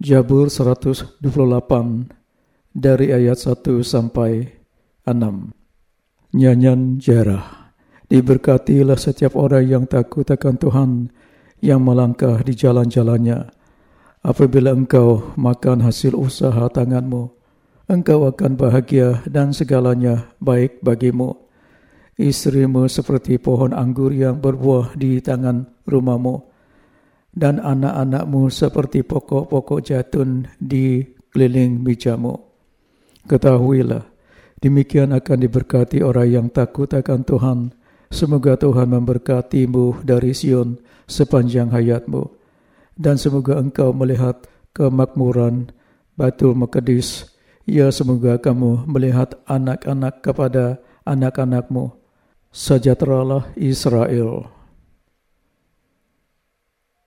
Jabur 128 dari ayat 1 sampai 6. Nyanyian jarah. Diberkatilah setiap orang yang takut akan Tuhan yang melangkah di jalan-jalannya. Apabila engkau makan hasil usaha tanganmu, engkau akan bahagia dan segalanya baik bagimu. Istrimu seperti pohon anggur yang berbuah di tangan rumahmu dan anak-anakmu seperti pokok-pokok jatun di keliling mejamu. Ketahuilah, demikian akan diberkati orang yang takut akan Tuhan. Semoga Tuhan memberkatimu dari Sion sepanjang hayatmu. Dan semoga engkau melihat kemakmuran Batu Mekadis. Ya semoga kamu melihat anak-anak kepada anak-anakmu. Sejahteralah Israel.